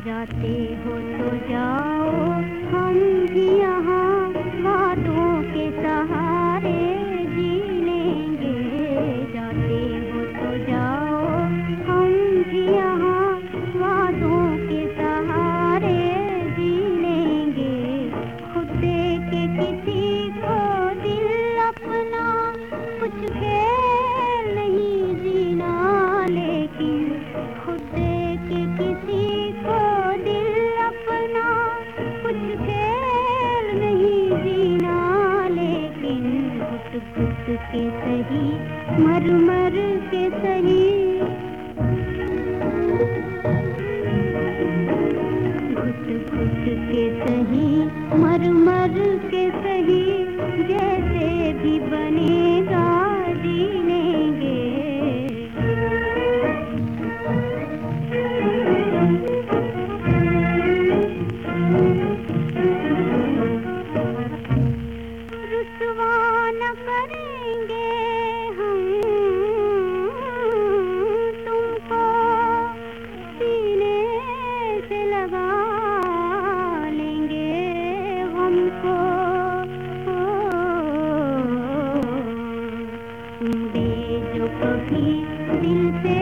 जाते हो तो जाओ हम भी यहाँ घुट घुट के सही मर मर के सही घुट घुट के सही मर करेंगे हम तुमको सीने से लगा लेंगे हमको। दे जो कभी दिल से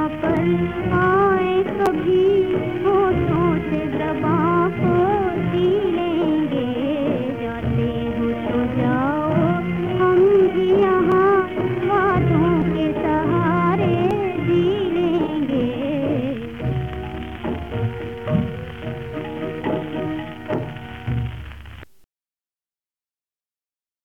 Bye.